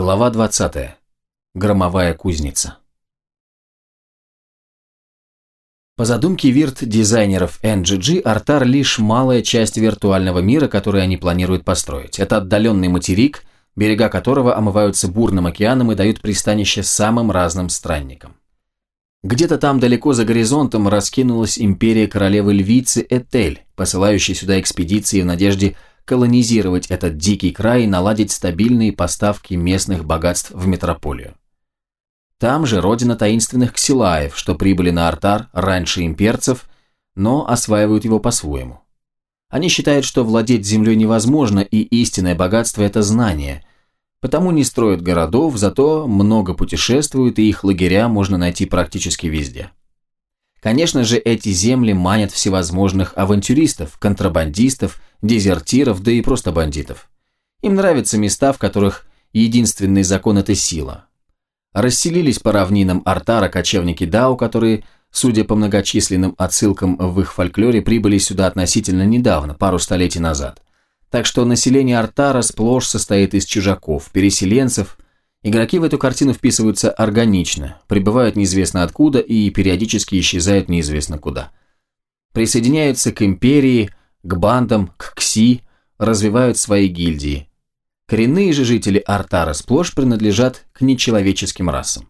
Глава 20. Громовая кузница. По задумке вирт-дизайнеров NGG, Артар лишь малая часть виртуального мира, который они планируют построить. Это отдаленный материк, берега которого омываются бурным океаном и дают пристанище самым разным странникам. Где-то там далеко за горизонтом раскинулась империя королевы львицы Этель, посылающей сюда экспедиции в надежде колонизировать этот дикий край и наладить стабильные поставки местных богатств в метрополию. Там же родина таинственных ксилаев, что прибыли на Артар раньше имперцев, но осваивают его по-своему. Они считают, что владеть землей невозможно, и истинное богатство – это знание. Потому не строят городов, зато много путешествуют, и их лагеря можно найти практически везде. Конечно же, эти земли манят всевозможных авантюристов, контрабандистов, дезертиров, да и просто бандитов. Им нравятся места, в которых единственный закон – это сила. Расселились по равнинам Артара кочевники Дау, которые, судя по многочисленным отсылкам в их фольклоре, прибыли сюда относительно недавно, пару столетий назад. Так что население Артара сплошь состоит из чужаков, переселенцев. Игроки в эту картину вписываются органично, прибывают неизвестно откуда и периодически исчезают неизвестно куда. Присоединяются к империи, к бандам, к КСИ, развивают свои гильдии. Коренные же жители Артара сплошь принадлежат к нечеловеческим расам.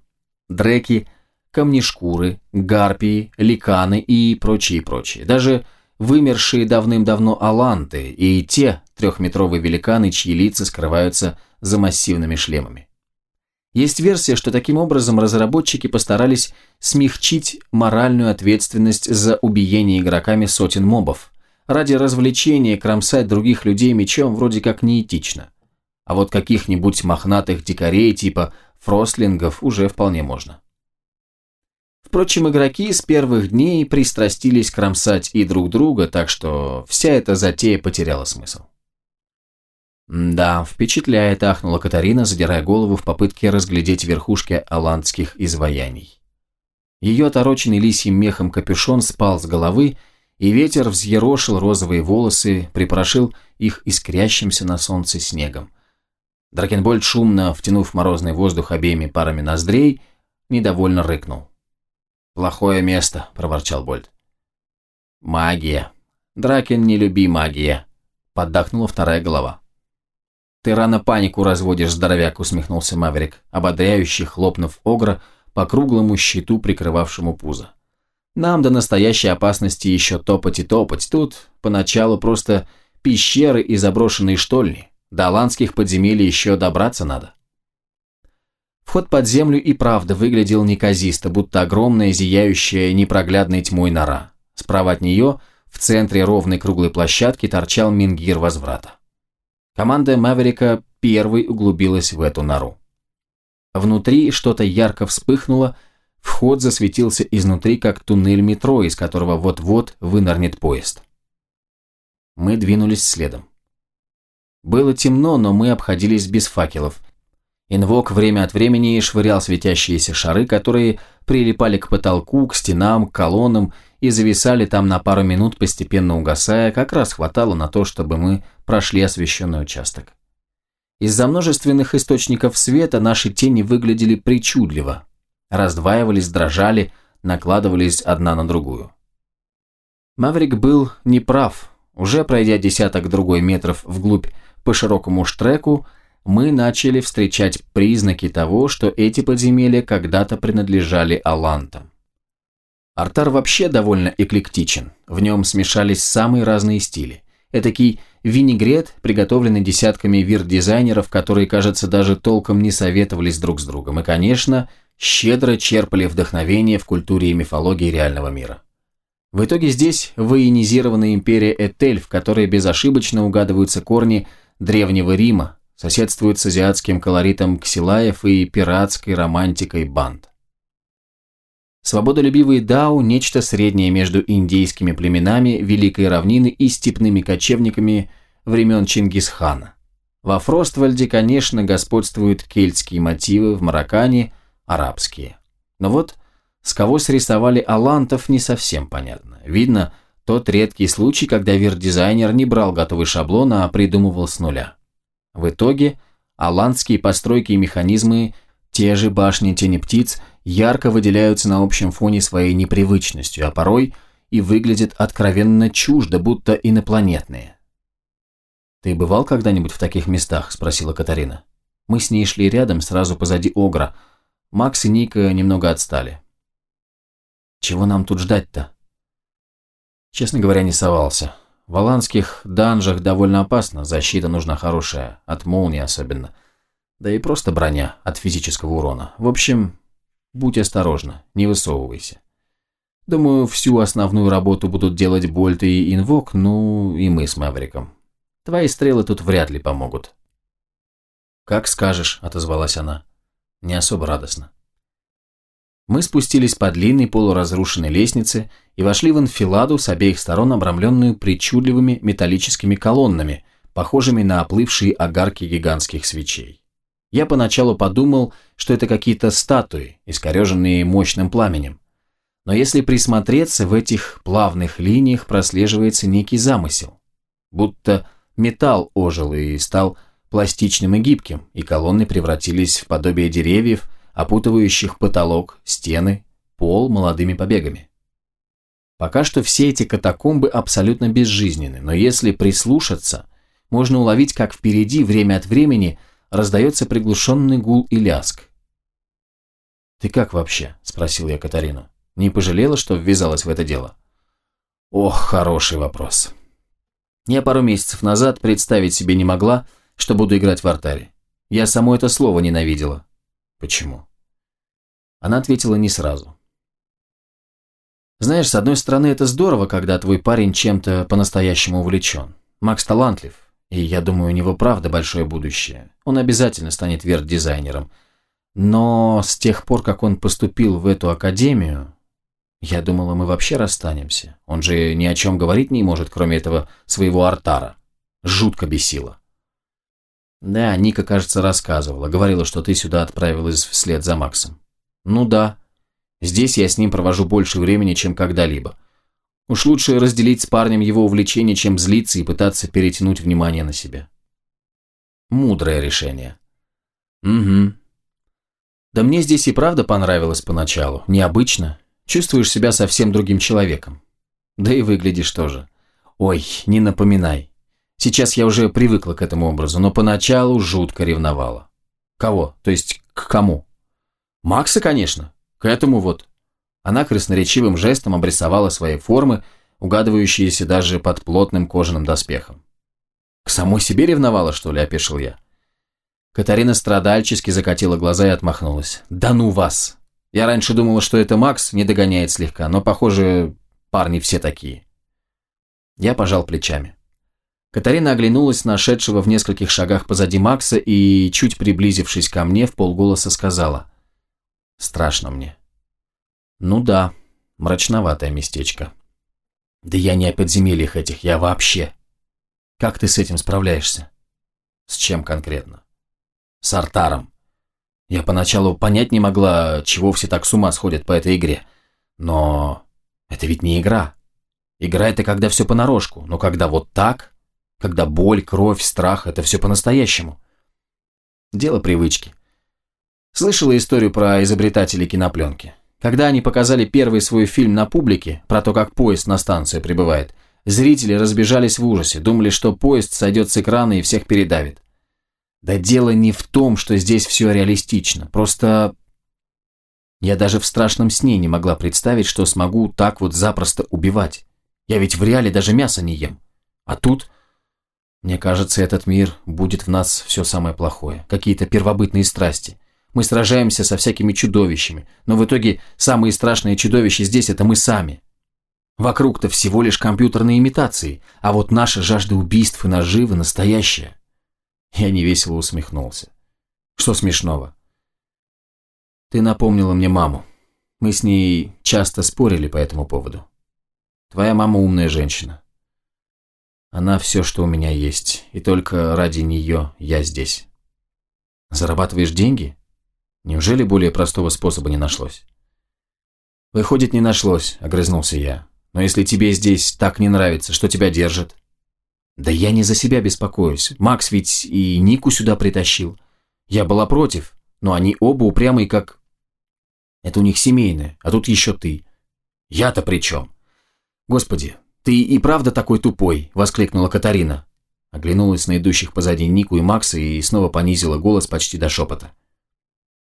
Дреки, камнешкуры, гарпии, ликаны и прочие-прочие. Даже вымершие давным-давно аланты и те трехметровые великаны, чьи лица скрываются за массивными шлемами. Есть версия, что таким образом разработчики постарались смягчить моральную ответственность за убиение игроками сотен мобов, Ради развлечения кромсать других людей мечом вроде как неэтично. А вот каких-нибудь мохнатых дикарей типа фрослингов уже вполне можно. Впрочем, игроки с первых дней пристрастились кромсать и друг друга, так что вся эта затея потеряла смысл. «Да, впечатляет», – ахнула Катарина, задирая голову в попытке разглядеть верхушки аландских изваяний. Ее отороченный лисьим мехом капюшон спал с головы, и ветер взъерошил розовые волосы, припорошил их искрящимся на солнце снегом. Дракенбольд, шумно втянув морозный воздух обеими парами ноздрей, недовольно рыкнул. «Плохое место», — проворчал Больд. «Магия. Дракен, не люби магия», — поддохнула вторая голова. «Ты рано панику разводишь, здоровяк», — усмехнулся Маверик, ободряющий, хлопнув огра по круглому щиту, прикрывавшему пузо. Нам до настоящей опасности еще топать и топать. Тут поначалу просто пещеры и заброшенные штольни. До аланских подземелий еще добраться надо. Вход под землю и правда выглядел неказисто, будто огромная, зияющая непроглядной тьмой нора. Справа от нее, в центре ровной круглой площадки, торчал мингир возврата. Команда Маверика первой углубилась в эту нору. Внутри что-то ярко вспыхнуло, Вход засветился изнутри, как туннель метро, из которого вот-вот вынырнет поезд. Мы двинулись следом. Было темно, но мы обходились без факелов. Инвок время от времени швырял светящиеся шары, которые прилипали к потолку, к стенам, к колоннам и зависали там на пару минут, постепенно угасая, как раз хватало на то, чтобы мы прошли освещенный участок. Из-за множественных источников света наши тени выглядели причудливо, раздваивались, дрожали, накладывались одна на другую. Маврик был неправ. Уже пройдя десяток другой метров вглубь по широкому штреку, мы начали встречать признаки того, что эти подземелья когда-то принадлежали Алантам. Артар вообще довольно эклектичен, в нем смешались самые разные стили. Этакий винегрет, приготовленный десятками вир-дизайнеров, которые, кажется, даже толком не советовались друг с другом. И, конечно, щедро черпали вдохновение в культуре и мифологии реального мира. В итоге здесь военизированная империя Этель, в которой безошибочно угадываются корни Древнего Рима, соседствует с азиатским колоритом ксилаев и пиратской романтикой банд. Свободолюбивые дау – нечто среднее между индейскими племенами Великой равнины и степными кочевниками времен Чингисхана. Во Фроствальде, конечно, господствуют кельтские мотивы, в Мароккане арабские. Но вот с кого срисовали алантов, не совсем понятно. Видно, тот редкий случай, когда вир-дизайнер не брал готовый шаблон, а придумывал с нуля. В итоге а ландские постройки и механизмы, те же башни тени птиц, ярко выделяются на общем фоне своей непривычностью, а порой и выглядят откровенно чуждо, будто инопланетные. «Ты бывал когда-нибудь в таких местах?» – спросила Катарина. Мы с ней шли рядом, сразу позади Огра. Макс и Ника немного отстали. «Чего нам тут ждать-то?» Честно говоря, не совался. В аланских данжах довольно опасно, защита нужна хорошая, от молнии особенно. Да и просто броня от физического урона. В общем, будь осторожна, не высовывайся. Думаю, всю основную работу будут делать Больт и Инвок, ну и мы с Мавриком. Твои стрелы тут вряд ли помогут. «Как скажешь», — отозвалась она. Не особо радостно. Мы спустились по длинной полуразрушенной лестнице и вошли в анфиладу с обеих сторон, обрамленную причудливыми металлическими колоннами, похожими на оплывшие огарки гигантских свечей. Я поначалу подумал, что это какие-то статуи, искореженные мощным пламенем. Но если присмотреться, в этих плавных линиях прослеживается некий замысел. Будто металл ожил и стал пластичным и гибким, и колонны превратились в подобие деревьев, опутывающих потолок, стены, пол молодыми побегами. Пока что все эти катакомбы абсолютно безжизненны, но если прислушаться, можно уловить, как впереди время от времени раздается приглушенный гул и ляск. «Ты как вообще?» – спросил я Катарину. «Не пожалела, что ввязалась в это дело?» «Ох, хороший вопрос. Я пару месяцев назад представить себе не могла, что буду играть в артаре. Я само это слово ненавидела. Почему? Она ответила не сразу. Знаешь, с одной стороны, это здорово, когда твой парень чем-то по-настоящему увлечен. Макс талантлив, и я думаю, у него правда большое будущее. Он обязательно станет верт-дизайнером. Но с тех пор, как он поступил в эту академию, я думала, мы вообще расстанемся. Он же ни о чем говорить не может, кроме этого своего артара. Жутко бесило. Да, Ника, кажется, рассказывала. Говорила, что ты сюда отправилась вслед за Максом. Ну да. Здесь я с ним провожу больше времени, чем когда-либо. Уж лучше разделить с парнем его увлечение, чем злиться и пытаться перетянуть внимание на себя. Мудрое решение. Угу. Да мне здесь и правда понравилось поначалу. Необычно. Чувствуешь себя совсем другим человеком. Да и выглядишь тоже. Ой, не напоминай. Сейчас я уже привыкла к этому образу, но поначалу жутко ревновала. Кого? То есть к кому? Макса, конечно. К этому вот. Она красноречивым жестом обрисовала свои формы, угадывающиеся даже под плотным кожаным доспехом. К самой себе ревновала, что ли, опешил я. Катарина страдальчески закатила глаза и отмахнулась. «Да ну вас! Я раньше думала, что это Макс, не догоняет слегка, но, похоже, парни все такие». Я пожал плечами. Катарина оглянулась на шедшего в нескольких шагах позади Макса и, чуть приблизившись ко мне, в полголоса сказала «Страшно мне». «Ну да, мрачноватое местечко». «Да я не о подземельях этих, я вообще». «Как ты с этим справляешься?» «С чем конкретно?» «С Артаром. Я поначалу понять не могла, чего все так с ума сходят по этой игре. Но это ведь не игра. Игра – это когда все понарошку, но когда вот так...» когда боль, кровь, страх – это все по-настоящему. Дело привычки. Слышала историю про изобретателей кинопленки. Когда они показали первый свой фильм на публике, про то, как поезд на станцию прибывает, зрители разбежались в ужасе, думали, что поезд сойдет с экрана и всех передавит. Да дело не в том, что здесь все реалистично, просто... Я даже в страшном сне не могла представить, что смогу так вот запросто убивать. Я ведь в реале даже мясо не ем. А тут мне кажется, этот мир будет в нас все самое плохое. Какие-то первобытные страсти. Мы сражаемся со всякими чудовищами, но в итоге самые страшные чудовища здесь – это мы сами. Вокруг-то всего лишь компьютерные имитации, а вот наша жажда убийств и наживы настоящая. Я невесело усмехнулся. Что смешного? Ты напомнила мне маму. Мы с ней часто спорили по этому поводу. Твоя мама умная женщина. Она все, что у меня есть, и только ради нее я здесь. Зарабатываешь деньги? Неужели более простого способа не нашлось? Выходит, не нашлось, огрызнулся я. Но если тебе здесь так не нравится, что тебя держит? Да я не за себя беспокоюсь. Макс ведь и Нику сюда притащил. Я была против, но они оба упрямые, как... Это у них семейное, а тут еще ты. Я-то при чем? Господи, ты и правда такой тупой, воскликнула Катарина. Оглянулась на идущих позади Нику и Макса и снова понизила голос почти до шепота.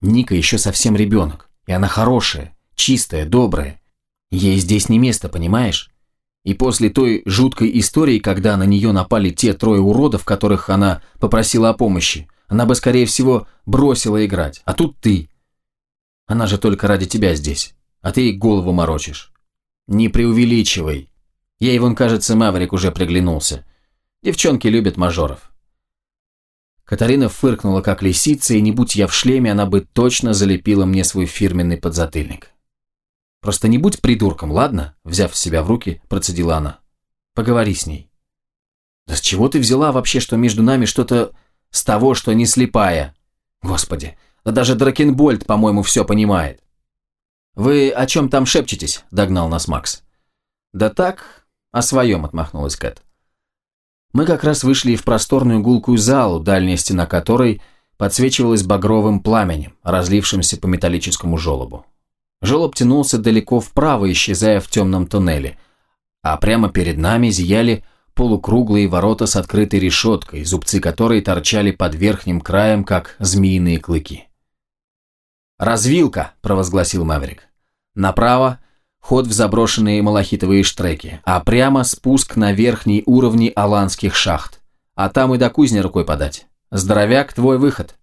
Ника еще совсем ребенок, и она хорошая, чистая, добрая. Ей здесь не место, понимаешь? И после той жуткой истории, когда на нее напали те трое уродов, которых она попросила о помощи, она бы, скорее всего, бросила играть. А тут ты. Она же только ради тебя здесь. А ты ей голову морочишь. Не преувеличивай. Ей вон, кажется, Маврик уже приглянулся. Девчонки любят мажоров. Катарина фыркнула, как лисица, и не будь я в шлеме, она бы точно залепила мне свой фирменный подзатыльник. «Просто не будь придурком, ладно?» Взяв себя в руки, процедила она. «Поговори с ней». «Да с чего ты взяла вообще, что между нами что-то с того, что не слепая? Господи, да даже Дракенбольд, по-моему, все понимает». «Вы о чем там шепчетесь?» – догнал нас Макс. «Да так, о своем», – отмахнулась Кэт. Мы как раз вышли в просторную гулкую залу, дальняя стена которой подсвечивалась багровым пламенем, разлившимся по металлическому желобу. Желоб тянулся далеко вправо, исчезая в темном туннеле, а прямо перед нами зияли полукруглые ворота с открытой решеткой, зубцы которой торчали под верхним краем, как змеиные клыки. «Развилка!» – провозгласил Маверик. «Направо ход в заброшенные малахитовые штреки, а прямо спуск на верхние уровни аланских шахт. А там и до кузни рукой подать. Здоровяк, твой выход».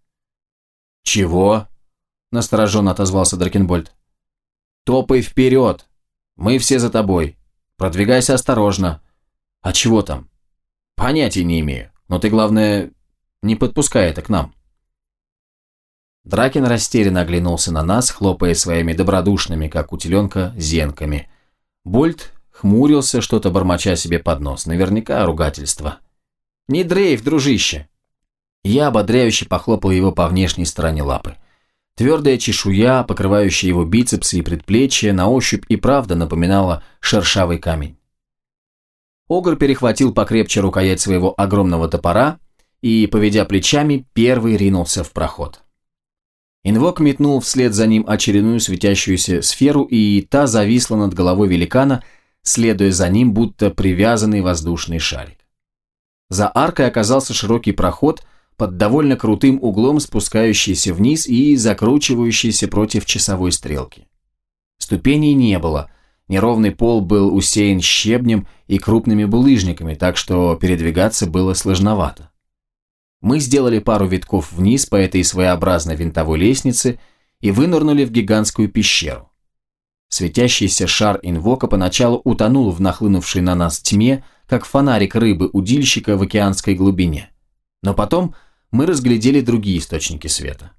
«Чего?» – настороженно отозвался Дракенбольд. «Топай вперед! Мы все за тобой. Продвигайся осторожно. А чего там?» «Понятия не имею. Но ты, главное, не подпускай это к нам». Дракен растерянно оглянулся на нас, хлопая своими добродушными, как у зенками. Больт хмурился, что-то бормоча себе под нос, наверняка ругательство. «Не дрейф, дружище!» Я ободряюще похлопал его по внешней стороне лапы. Твердая чешуя, покрывающая его бицепсы и предплечья, на ощупь и правда напоминала шершавый камень. Огр перехватил покрепче рукоять своего огромного топора и, поведя плечами, первый ринулся в проход. Инвок метнул вслед за ним очередную светящуюся сферу, и та зависла над головой великана, следуя за ним, будто привязанный воздушный шарик. За аркой оказался широкий проход, под довольно крутым углом спускающийся вниз и закручивающийся против часовой стрелки. Ступеней не было, неровный пол был усеян щебнем и крупными булыжниками, так что передвигаться было сложновато. Мы сделали пару витков вниз по этой своеобразной винтовой лестнице и вынырнули в гигантскую пещеру. Светящийся шар инвока поначалу утонул в нахлынувшей на нас тьме, как фонарик рыбы-удильщика в океанской глубине. Но потом мы разглядели другие источники света.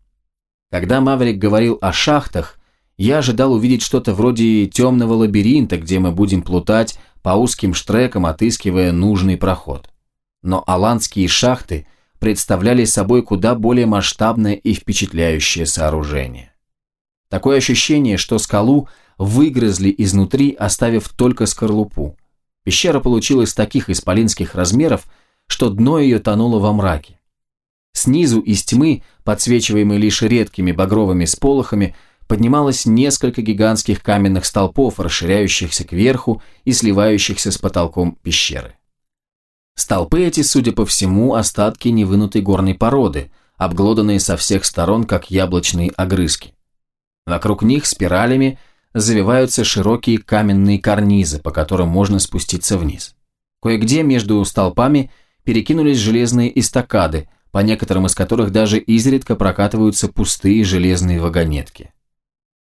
Когда Маврик говорил о шахтах, я ожидал увидеть что-то вроде темного лабиринта, где мы будем плутать по узким штрекам, отыскивая нужный проход. Но аланские шахты представляли собой куда более масштабное и впечатляющее сооружение. Такое ощущение, что скалу выгрызли изнутри, оставив только скорлупу. Пещера получилась таких исполинских размеров, что дно ее тонуло во мраке. Снизу из тьмы, подсвечиваемой лишь редкими багровыми сполохами, поднималось несколько гигантских каменных столпов, расширяющихся кверху и сливающихся с потолком пещеры. Столпы эти, судя по всему, остатки невынутой горной породы, обглоданные со всех сторон, как яблочные огрызки. Вокруг них спиралями завиваются широкие каменные карнизы, по которым можно спуститься вниз. Кое-где между столпами перекинулись железные эстакады, по некоторым из которых даже изредка прокатываются пустые железные вагонетки.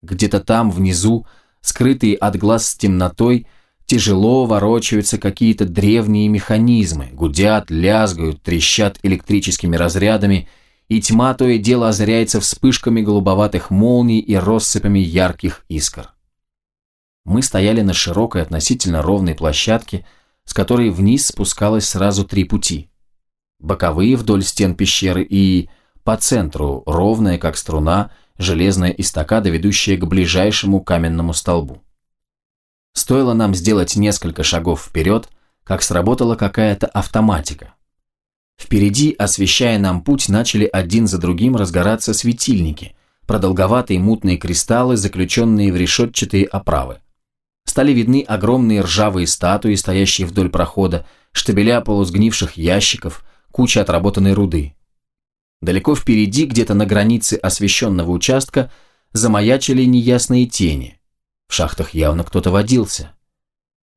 Где-то там, внизу, скрытые от глаз с темнотой, Тяжело ворочаются какие-то древние механизмы, гудят, лязгают, трещат электрическими разрядами, и тьма то и дело озаряется вспышками голубоватых молний и россыпями ярких искр. Мы стояли на широкой относительно ровной площадке, с которой вниз спускалось сразу три пути. Боковые вдоль стен пещеры и по центру ровная, как струна, железная эстакада, ведущая к ближайшему каменному столбу. Стоило нам сделать несколько шагов вперед, как сработала какая-то автоматика. Впереди, освещая нам путь, начали один за другим разгораться светильники, продолговатые мутные кристаллы, заключенные в решетчатые оправы. Стали видны огромные ржавые статуи, стоящие вдоль прохода, штабеля полусгнивших ящиков, куча отработанной руды. Далеко впереди, где-то на границе освещенного участка, замаячили неясные тени. В шахтах явно кто-то водился.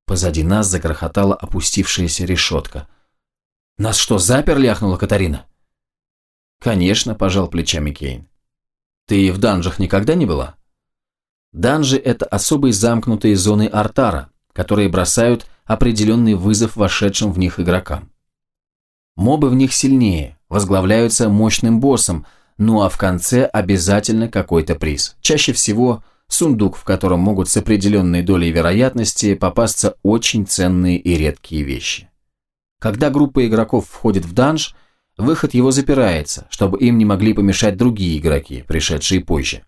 Позади нас загрохотала опустившаяся решетка. «Нас что, заперли?» – ахнула Катарина. «Конечно», – пожал плечами Кейн. «Ты в данжах никогда не была?» Данжи – это особые замкнутые зоны артара, которые бросают определенный вызов вошедшим в них игрокам. Мобы в них сильнее, возглавляются мощным боссом, ну а в конце обязательно какой-то приз. Чаще всего сундук, в котором могут с определенной долей вероятности попасться очень ценные и редкие вещи. Когда группа игроков входит в данж, выход его запирается, чтобы им не могли помешать другие игроки, пришедшие позже.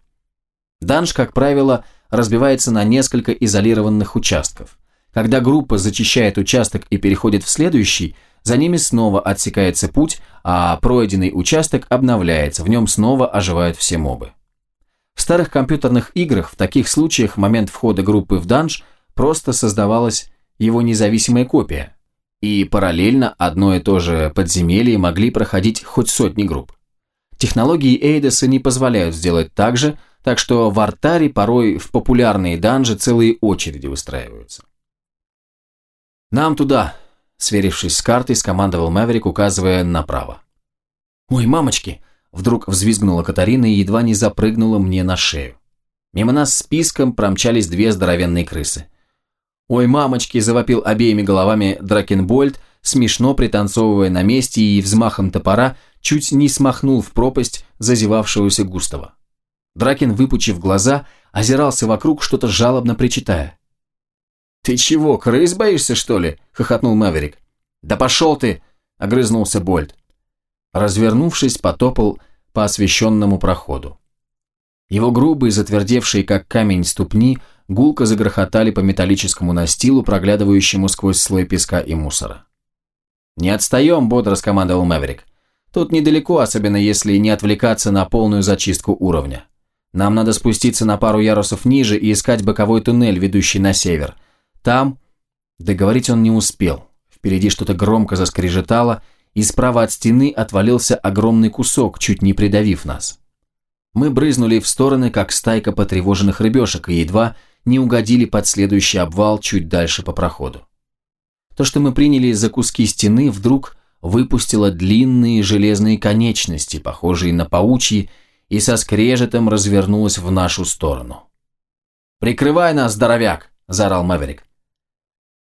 Данж, как правило, разбивается на несколько изолированных участков. Когда группа зачищает участок и переходит в следующий, за ними снова отсекается путь, а пройденный участок обновляется, в нем снова оживают все мобы. В старых компьютерных играх в таких случаях момент входа группы в данж просто создавалась его независимая копия, и параллельно одно и то же подземелье могли проходить хоть сотни групп. Технологии Эйдоса не позволяют сделать так же, так что в артаре порой в популярные данжи целые очереди выстраиваются. «Нам туда!» – сверившись с картой, скомандовал Мэверик, указывая направо. «Ой, мамочки!» – вдруг взвизгнула Катарина и едва не запрыгнула мне на шею. Мимо нас списком промчались две здоровенные крысы. «Ой, мамочки!» – завопил обеими головами Дракенбольд, смешно пританцовывая на месте и взмахом топора чуть не смахнул в пропасть зазевавшегося Густава. Дракин, выпучив глаза, озирался вокруг, что-то жалобно причитая. «Ты чего, крыс боишься, что ли?» – хохотнул Маверик. «Да пошел ты!» – огрызнулся Больд. Развернувшись, потопал по освещенному проходу. Его грубые, затвердевшие как камень ступни, гулко загрохотали по металлическому настилу, проглядывающему сквозь слой песка и мусора. «Не отстаем!» – бодро скомандовал Мэверик. «Тут недалеко, особенно если не отвлекаться на полную зачистку уровня. Нам надо спуститься на пару ярусов ниже и искать боковой туннель, ведущий на север. Там...» Договорить он не успел. Впереди что-то громко заскрежетало, и справа от стены отвалился огромный кусок, чуть не придавив нас. Мы брызнули в стороны, как стайка потревоженных рыбешек, и едва не угодили под следующий обвал чуть дальше по проходу. То, что мы приняли за куски стены, вдруг выпустило длинные железные конечности, похожие на паучьи, и со скрежетом развернулась в нашу сторону. «Прикрывай нас, здоровяк!» – заорал Маверик.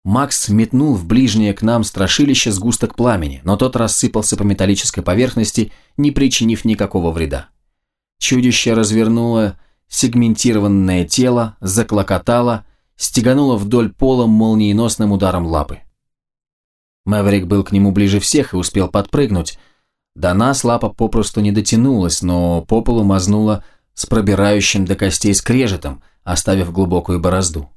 Макс метнул в ближнее к нам страшилище сгусток пламени, но тот рассыпался по металлической поверхности, не причинив никакого вреда. Чудище развернуло сегментированное тело, заклокотало, стегануло вдоль пола молниеносным ударом лапы. Мэверик был к нему ближе всех и успел подпрыгнуть, до нас лапа попросту не дотянулась, но по полу мазнула с пробирающим до костей скрежетом, оставив глубокую борозду.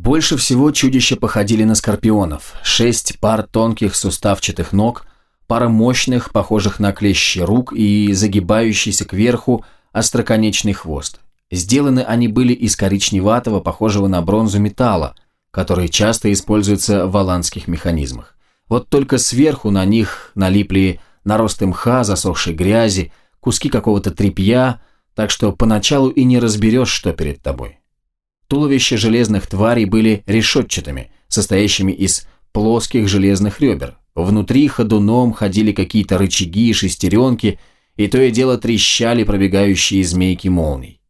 Больше всего чудища походили на скорпионов. Шесть пар тонких суставчатых ног, пара мощных, похожих на клещи рук и загибающийся кверху остроконечный хвост. Сделаны они были из коричневатого, похожего на бронзу металла, который часто используется в аланских механизмах. Вот только сверху на них налипли наросты мха, засохшей грязи, куски какого-то тряпья, так что поначалу и не разберешь, что перед тобой. Туловища железных тварей были решетчатыми, состоящими из плоских железных ребер. Внутри ходуном ходили какие-то рычаги и шестеренки, и то и дело трещали пробегающие змейки молний.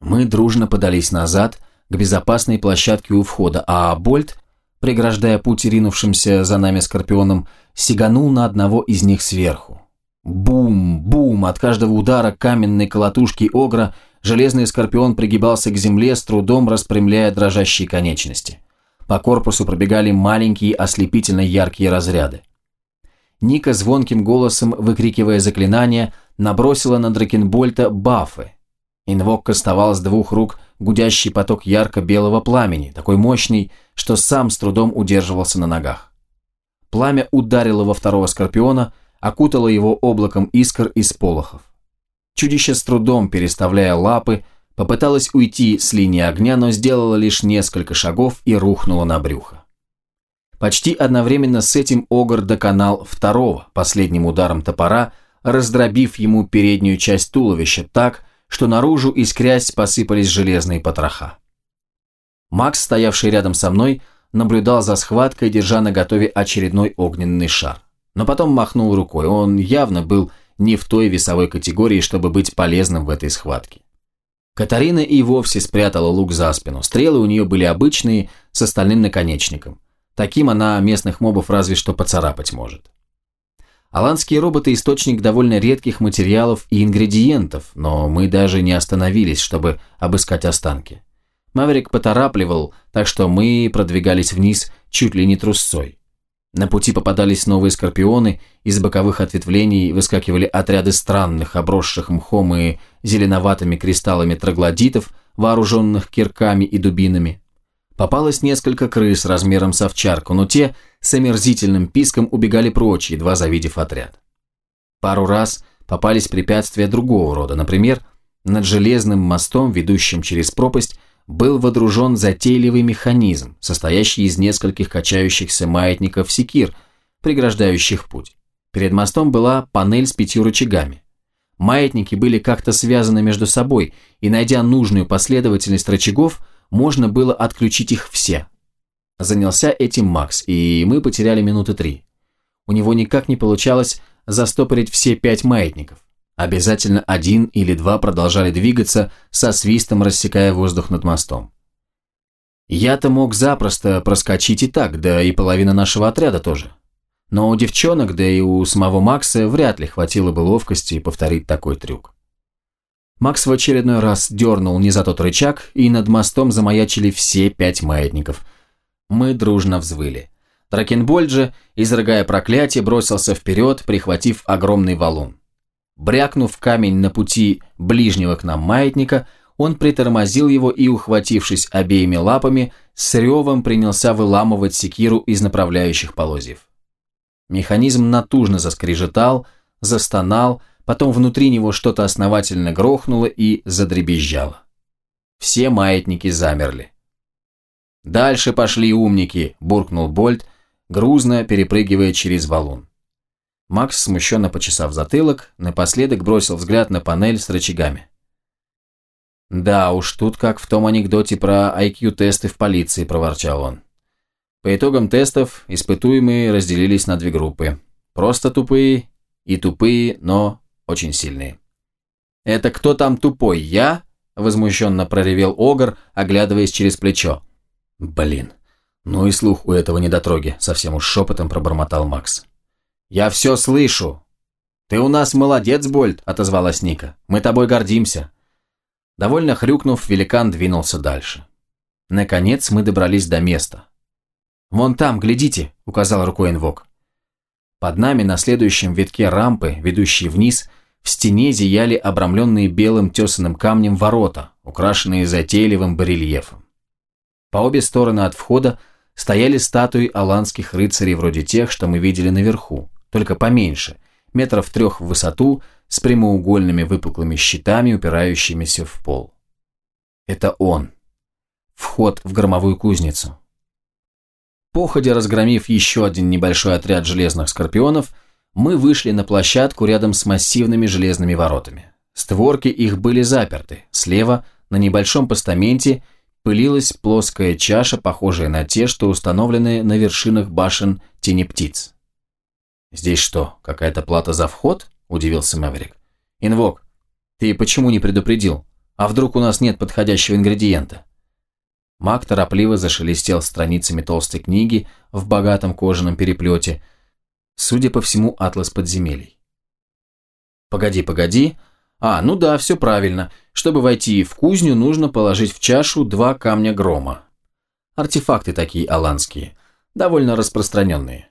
Мы дружно подались назад, к безопасной площадке у входа, а Больт преграждая путь ринувшимся за нами скорпионом, сиганул на одного из них сверху. Бум, бум, от каждого удара каменной колотушки огра железный скорпион пригибался к земле, с трудом распрямляя дрожащие конечности. По корпусу пробегали маленькие ослепительно яркие разряды. Ника звонким голосом, выкрикивая заклинания, набросила на Дракенбольта бафы. Инвок кастовал с двух рук гудящий поток ярко-белого пламени, такой мощный, что сам с трудом удерживался на ногах. пламя ударило во второго скорпиона, окутало его облаком искр и сполохов. Чудище с трудом, переставляя лапы, попыталось уйти с линии огня, но сделало лишь несколько шагов и рухнуло на брюхо. Почти одновременно с этим Огр доконал второго, последним ударом топора, раздробив ему переднюю часть туловища так, что наружу искрясь посыпались железные потроха. Макс, стоявший рядом со мной, наблюдал за схваткой, держа на готове очередной огненный шар. Но потом махнул рукой, он явно был не в той весовой категории, чтобы быть полезным в этой схватке. Катарина и вовсе спрятала лук за спину, стрелы у нее были обычные, с остальным наконечником. Таким она местных мобов разве что поцарапать может. Аланские роботы – источник довольно редких материалов и ингредиентов, но мы даже не остановились, чтобы обыскать останки. Маверик поторапливал, так что мы продвигались вниз чуть ли не трусцой. На пути попадались новые скорпионы, из боковых ответвлений выскакивали отряды странных, обросших мхом и зеленоватыми кристаллами троглодитов, вооруженных кирками и дубинами. Попалось несколько крыс размером с овчарку, но те с омерзительным писком убегали прочь, едва завидев отряд. Пару раз попались препятствия другого рода, например, над железным мостом, ведущим через пропасть, был водружен затейливый механизм, состоящий из нескольких качающихся маятников секир, преграждающих путь. Перед мостом была панель с пятью рычагами. Маятники были как-то связаны между собой, и найдя нужную последовательность рычагов, можно было отключить их все. Занялся этим Макс, и мы потеряли минуты три. У него никак не получалось застопорить все пять маятников. Обязательно один или два продолжали двигаться, со свистом рассекая воздух над мостом. Я-то мог запросто проскочить и так, да и половина нашего отряда тоже. Но у девчонок, да и у самого Макса вряд ли хватило бы ловкости повторить такой трюк. Макс в очередной раз дернул не за тот рычаг, и над мостом замаячили все пять маятников. Мы дружно взвыли. Дракенбольд же, изрыгая проклятие, бросился вперед, прихватив огромный валун. Брякнув камень на пути ближнего к нам маятника, он притормозил его и, ухватившись обеими лапами, с ревом принялся выламывать секиру из направляющих полозьев. Механизм натужно заскрежетал, застонал, Потом внутри него что-то основательно грохнуло и задребезжало. Все маятники замерли. «Дальше пошли умники», – буркнул Больт, грузно перепрыгивая через валун. Макс, смущенно почесав затылок, напоследок бросил взгляд на панель с рычагами. «Да уж, тут как в том анекдоте про IQ-тесты в полиции», – проворчал он. По итогам тестов испытуемые разделились на две группы. Просто тупые и тупые, но очень сильные. «Это кто там тупой, я?» – возмущенно проревел Огр, оглядываясь через плечо. «Блин, ну и слух у этого недотроги», – совсем уж шепотом пробормотал Макс. «Я все слышу!» «Ты у нас молодец, Больт», – отозвалась Ника. «Мы тобой гордимся». Довольно хрюкнув, великан двинулся дальше. Наконец мы добрались до места. «Вон там, глядите», – указал рукой инвок. Под нами на следующем витке рампы, ведущей вниз, в стене зияли обрамленные белым тесаным камнем ворота, украшенные затейливым барельефом. По обе стороны от входа стояли статуи аланских рыцарей вроде тех, что мы видели наверху, только поменьше, метров трех в высоту, с прямоугольными выпуклыми щитами, упирающимися в пол. Это он. Вход в громовую кузницу. Походя разгромив еще один небольшой отряд железных скорпионов, мы вышли на площадку рядом с массивными железными воротами. Створки их были заперты. Слева, на небольшом постаменте, пылилась плоская чаша, похожая на те, что установлены на вершинах башен тени птиц. «Здесь что, какая-то плата за вход?» – удивился Мэверик. «Инвок, ты почему не предупредил? А вдруг у нас нет подходящего ингредиента?» Маг торопливо зашелестел страницами толстой книги в богатом кожаном переплете – Судя по всему, атлас подземелий. Погоди, погоди. А, ну да, все правильно. Чтобы войти в кузню, нужно положить в чашу два камня грома. Артефакты такие аланские. Довольно распространенные.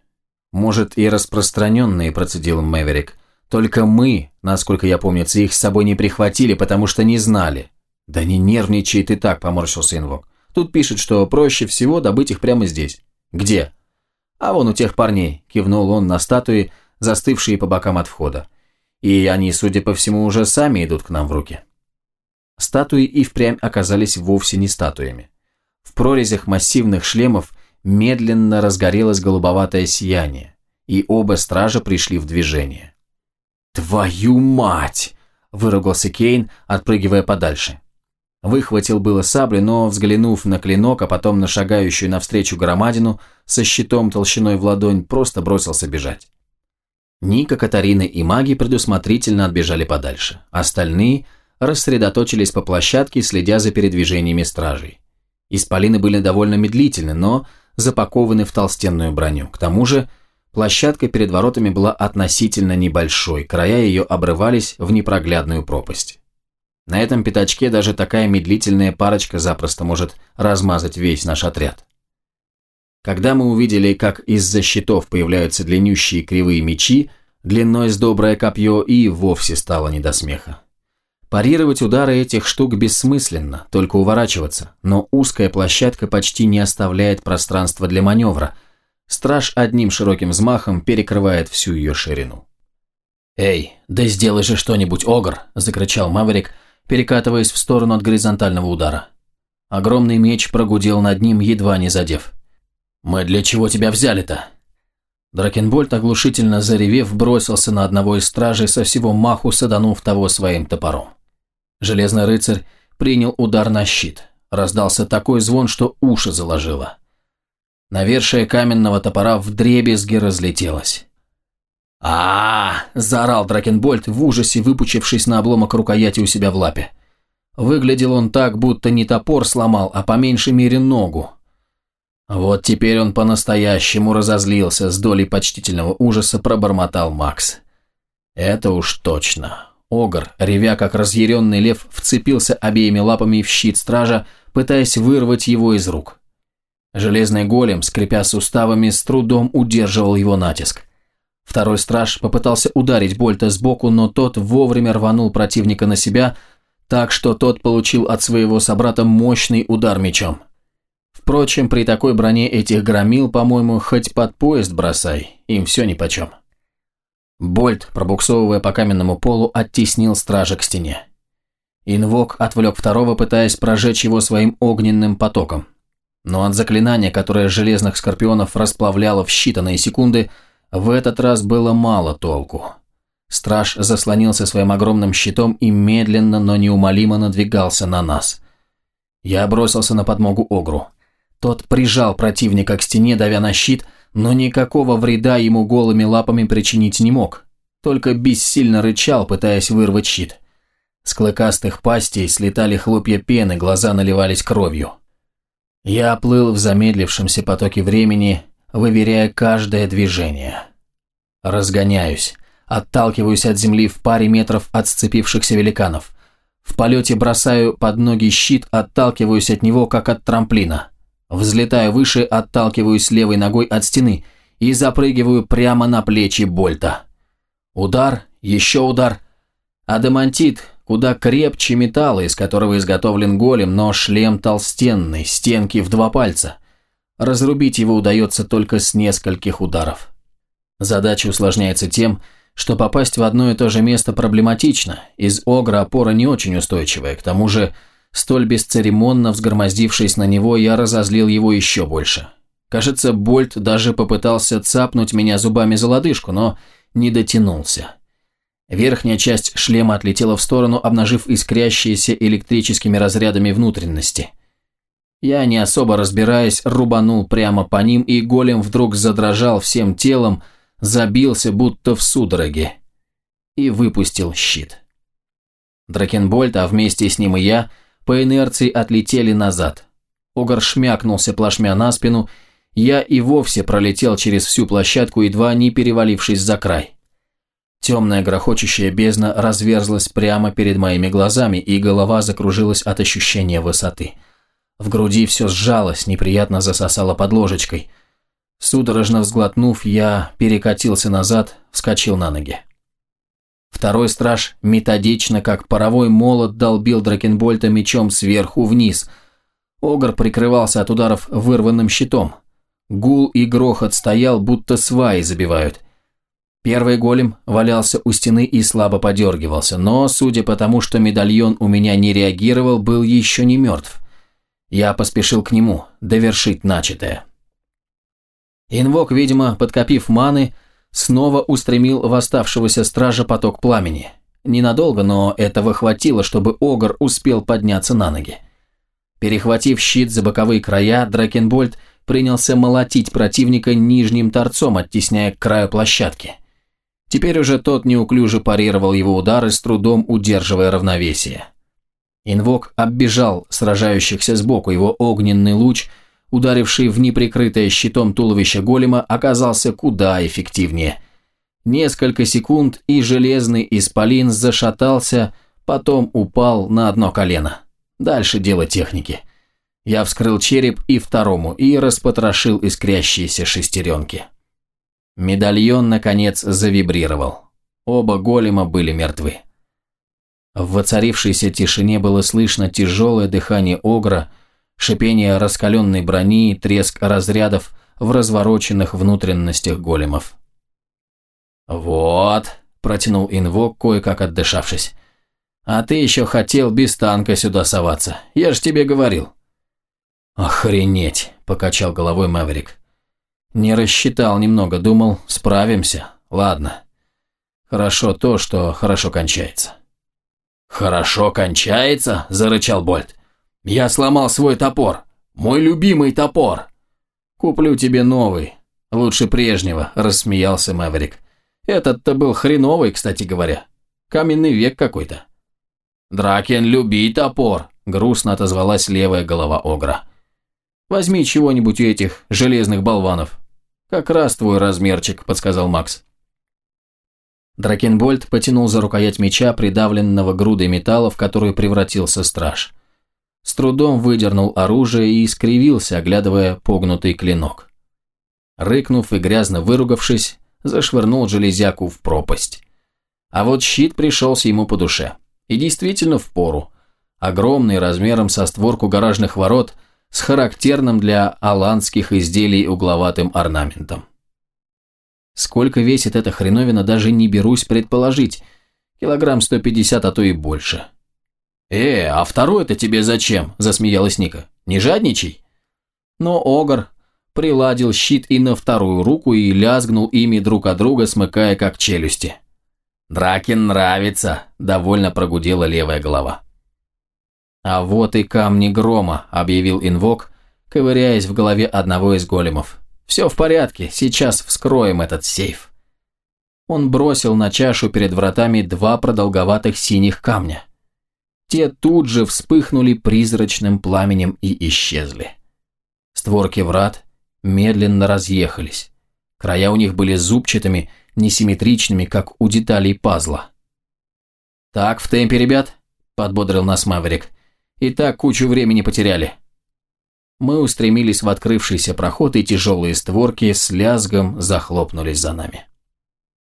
Может, и распространенные, процедил Мэверик. Только мы, насколько я помню, их с собой не прихватили, потому что не знали. Да не нервничай ты так, поморщился инвок. Тут пишет, что проще всего добыть их прямо здесь. Где? «А вон у тех парней», – кивнул он на статуи, застывшие по бокам от входа. «И они, судя по всему, уже сами идут к нам в руки». Статуи и впрямь оказались вовсе не статуями. В прорезях массивных шлемов медленно разгорелось голубоватое сияние, и оба стража пришли в движение. «Твою мать!» – выругался Кейн, отпрыгивая подальше. Выхватил было сабли, но, взглянув на клинок, а потом на шагающую навстречу громадину со щитом толщиной в ладонь, просто бросился бежать. Ника, Катарина и маги предусмотрительно отбежали подальше. Остальные рассредоточились по площадке, следя за передвижениями стражей. Исполины были довольно медлительны, но запакованы в толстенную броню. К тому же, площадка перед воротами была относительно небольшой, края ее обрывались в непроглядную пропасть. На этом пятачке даже такая медлительная парочка запросто может размазать весь наш отряд. Когда мы увидели, как из-за щитов появляются длиннющие кривые мечи, длиной с доброе копье и вовсе стало не до смеха. Парировать удары этих штук бессмысленно, только уворачиваться, но узкая площадка почти не оставляет пространства для маневра. Страж одним широким взмахом перекрывает всю ее ширину. «Эй, да сделай же что-нибудь, Огр!» – закричал Маверик – перекатываясь в сторону от горизонтального удара. Огромный меч прогудел над ним, едва не задев. «Мы для чего тебя взяли-то?» Дракенбольд, оглушительно заревев, бросился на одного из стражей со всего маху, саданув того своим топором. Железный рыцарь принял удар на щит. Раздался такой звон, что уши заложило. Навершие каменного топора вдребезги разлетелось а, -а, -а заорал Дракенбольд в ужасе, выпучившись на обломок рукояти у себя в лапе. Выглядел он так, будто не топор сломал, а по меньшей мере ногу. Вот теперь он по-настоящему разозлился, с долей почтительного ужаса пробормотал Макс. Это уж точно. Огр, ревя как разъяренный лев, вцепился обеими лапами в щит стража, пытаясь вырвать его из рук. Железный голем, скрипя суставами, с трудом удерживал его натиск. Второй страж попытался ударить Больта сбоку, но тот вовремя рванул противника на себя, так что тот получил от своего собрата мощный удар мечом. Впрочем, при такой броне этих громил, по-моему, хоть под поезд бросай, им все нипочем. Больт, пробуксовывая по каменному полу, оттеснил стража к стене. Инвок отвлек второго, пытаясь прожечь его своим огненным потоком. Но от заклинания, которое железных скорпионов расплавляло в считанные секунды, в этот раз было мало толку. Страж заслонился своим огромным щитом и медленно, но неумолимо надвигался на нас. Я бросился на подмогу Огру. Тот прижал противника к стене, давя на щит, но никакого вреда ему голыми лапами причинить не мог. Только бессильно рычал, пытаясь вырвать щит. С клыкастых пастей слетали хлопья пены, глаза наливались кровью. Я плыл в замедлившемся потоке времени, выверяя каждое движение. Разгоняюсь, отталкиваюсь от земли в паре метров от сцепившихся великанов. В полете бросаю под ноги щит, отталкиваюсь от него, как от трамплина. Взлетаю выше, отталкиваюсь левой ногой от стены и запрыгиваю прямо на плечи Больта. Удар, еще удар. Адамантит куда крепче металла, из которого изготовлен голем, но шлем толстенный, стенки в два пальца – Разрубить его удается только с нескольких ударов. Задача усложняется тем, что попасть в одно и то же место проблематично, из огра опора не очень устойчивая, к тому же, столь бесцеремонно взгромоздившись на него, я разозлил его еще больше. Кажется, Больт даже попытался цапнуть меня зубами за лодыжку, но не дотянулся. Верхняя часть шлема отлетела в сторону, обнажив искрящиеся электрическими разрядами внутренности. Я, не особо разбираясь, рубанул прямо по ним, и голем вдруг задрожал всем телом, забился, будто в судороге, и выпустил щит. Дракенбольд, а вместе с ним и я, по инерции отлетели назад. Огар шмякнулся плашмя на спину, я и вовсе пролетел через всю площадку, едва не перевалившись за край. Темная грохочущая бездна разверзлась прямо перед моими глазами, и голова закружилась от ощущения высоты – в груди все сжалось, неприятно засосало под ложечкой. Судорожно взглотнув, я перекатился назад, вскочил на ноги. Второй страж методично, как паровой молот, долбил Дракенбольта мечом сверху вниз. Огр прикрывался от ударов вырванным щитом. Гул и грохот стоял, будто сваи забивают. Первый голем валялся у стены и слабо подергивался, но, судя по тому, что медальон у меня не реагировал, был еще не мертв. Я поспешил к нему, довершить начатое. Инвок, видимо, подкопив маны, снова устремил в оставшегося стража поток пламени. Ненадолго, но этого хватило, чтобы Огр успел подняться на ноги. Перехватив щит за боковые края, Дракенбольд принялся молотить противника нижним торцом, оттесняя к краю площадки. Теперь уже тот неуклюже парировал его удары, с трудом удерживая равновесие. Инвок оббежал сражающихся сбоку, его огненный луч, ударивший в неприкрытое щитом туловище голема, оказался куда эффективнее. Несколько секунд, и железный исполин зашатался, потом упал на одно колено. Дальше дело техники. Я вскрыл череп и второму, и распотрошил искрящиеся шестеренки. Медальон, наконец, завибрировал. Оба голема были мертвы. В воцарившейся тишине было слышно тяжелое дыхание огра, шипение раскаленной брони треск разрядов в развороченных внутренностях големов. «Вот», – протянул инвок, кое-как отдышавшись. «А ты еще хотел без танка сюда соваться. Я же тебе говорил». «Охренеть», – покачал головой Мэверик. «Не рассчитал немного, думал, справимся. Ладно. Хорошо то, что хорошо кончается». «Хорошо кончается?» – зарычал Больт. «Я сломал свой топор. Мой любимый топор». «Куплю тебе новый. Лучше прежнего», – рассмеялся Мэверик. «Этот-то был хреновый, кстати говоря. Каменный век какой-то». «Дракен, люби топор», – грустно отозвалась левая голова Огра. «Возьми чего-нибудь у этих железных болванов». «Как раз твой размерчик», – подсказал Макс. Дракенбольд потянул за рукоять меча, придавленного грудой металла, в которую превратился страж. С трудом выдернул оружие и искривился, оглядывая погнутый клинок. Рыкнув и грязно выругавшись, зашвырнул железяку в пропасть. А вот щит пришелся ему по душе. И действительно в пору. Огромный размером со створку гаражных ворот, с характерным для аланских изделий угловатым орнаментом. Сколько весит эта хреновина, даже не берусь предположить. Килограмм 150, а то и больше. «Э, а второй-то тебе зачем?» – засмеялась Ника. «Не жадничай». Но Огр приладил щит и на вторую руку и лязгнул ими друг от друга, смыкая как челюсти. «Дракин нравится», – довольно прогудела левая голова. «А вот и камни грома», – объявил инвок, ковыряясь в голове одного из големов. «Все в порядке, сейчас вскроем этот сейф». Он бросил на чашу перед вратами два продолговатых синих камня. Те тут же вспыхнули призрачным пламенем и исчезли. Створки врат медленно разъехались. Края у них были зубчатыми, несимметричными, как у деталей пазла. «Так, в темпе, ребят», – подбодрил нас Маверик. «И так кучу времени потеряли». Мы устремились в открывшийся проход, и тяжелые створки с лязгом захлопнулись за нами.